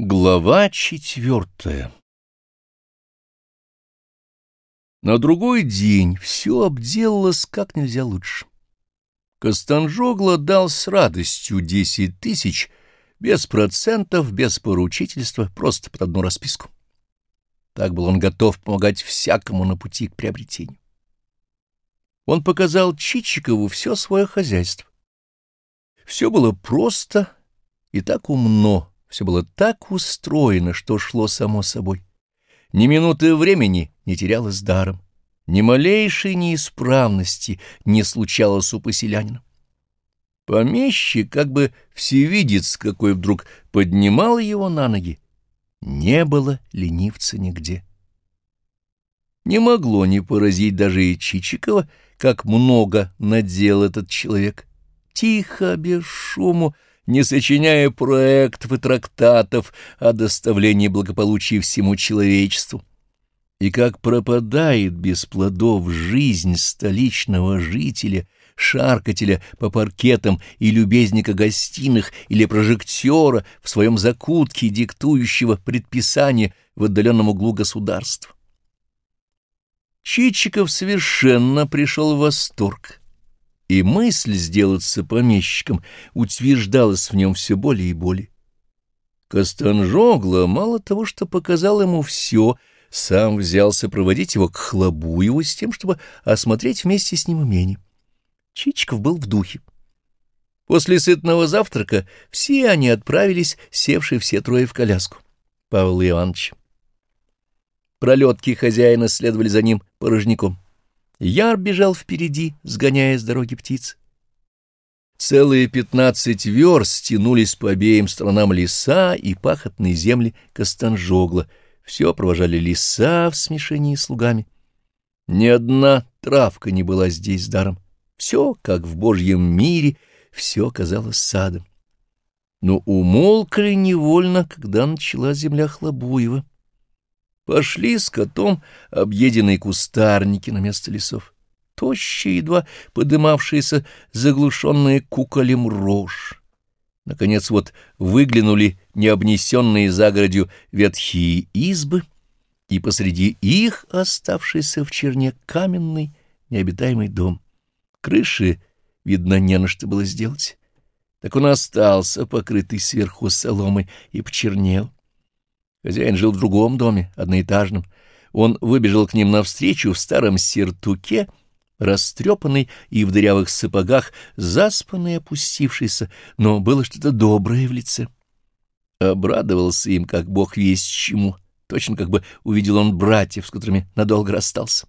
Глава четвертая На другой день все обделалось как нельзя лучше. Костанжогла дал с радостью десять тысяч, без процентов, без поручительства, просто под одну расписку. Так был он готов помогать всякому на пути к приобретению. Он показал Чичикову все свое хозяйство. Все было просто и так умно, все было так устроено, что шло само собой. Ни минуты времени не терялось даром, ни малейшей неисправности не случалось у поселянина. Помещик, как бы всевидец какой вдруг, поднимал его на ноги. Не было ленивца нигде. Не могло не поразить даже и Чичикова, как много надел этот человек. Тихо, без шуму, не сочиняя проектов и трактатов о доставлении благополучия всему человечеству. И как пропадает без плодов жизнь столичного жителя, шаркателя по паркетам и любезника гостиных или прожектора в своем закутке, диктующего предписание в отдаленном углу государства. Чичиков совершенно пришел в восторг и мысль сделаться помещиком утверждалась в нем все более и более. Костанжогла мало того, что показал ему все, сам взялся проводить его к Хлобуеву с тем, чтобы осмотреть вместе с ним имение. Чичиков был в духе. После сытного завтрака все они отправились, севшие все трое в коляску. Павел Иванович. Пролетки хозяина следовали за ним порожняком. Яр бежал впереди, сгоняя с дороги птиц. Целые пятнадцать верст тянулись по обеим сторонам леса и пахотные земли Костанжогла. Все провожали леса в смешении с лугами. Ни одна травка не была здесь даром. Все, как в Божьем мире, все казалось садом. Но умолкли невольно, когда начала земля Хлобуева. Пошли с котом объеденные кустарники на место лесов. Тощие, едва подымавшиеся, заглушенные куколем рожь. Наконец вот выглянули необнесенные загородью ветхие избы, и посреди их оставшийся в черне каменный необитаемый дом. Крыши, видно, не на что было сделать. Так он остался, покрытый сверху соломой, и почернел. Хозяин жил в другом доме, одноэтажном. Он выбежал к ним навстречу в старом сертуке, растрепанный и в дырявых сапогах, заспанный и опустившийся, но было что-то доброе в лице. Обрадовался им, как бог весть чему, точно как бы увидел он братьев, с которыми надолго расстался.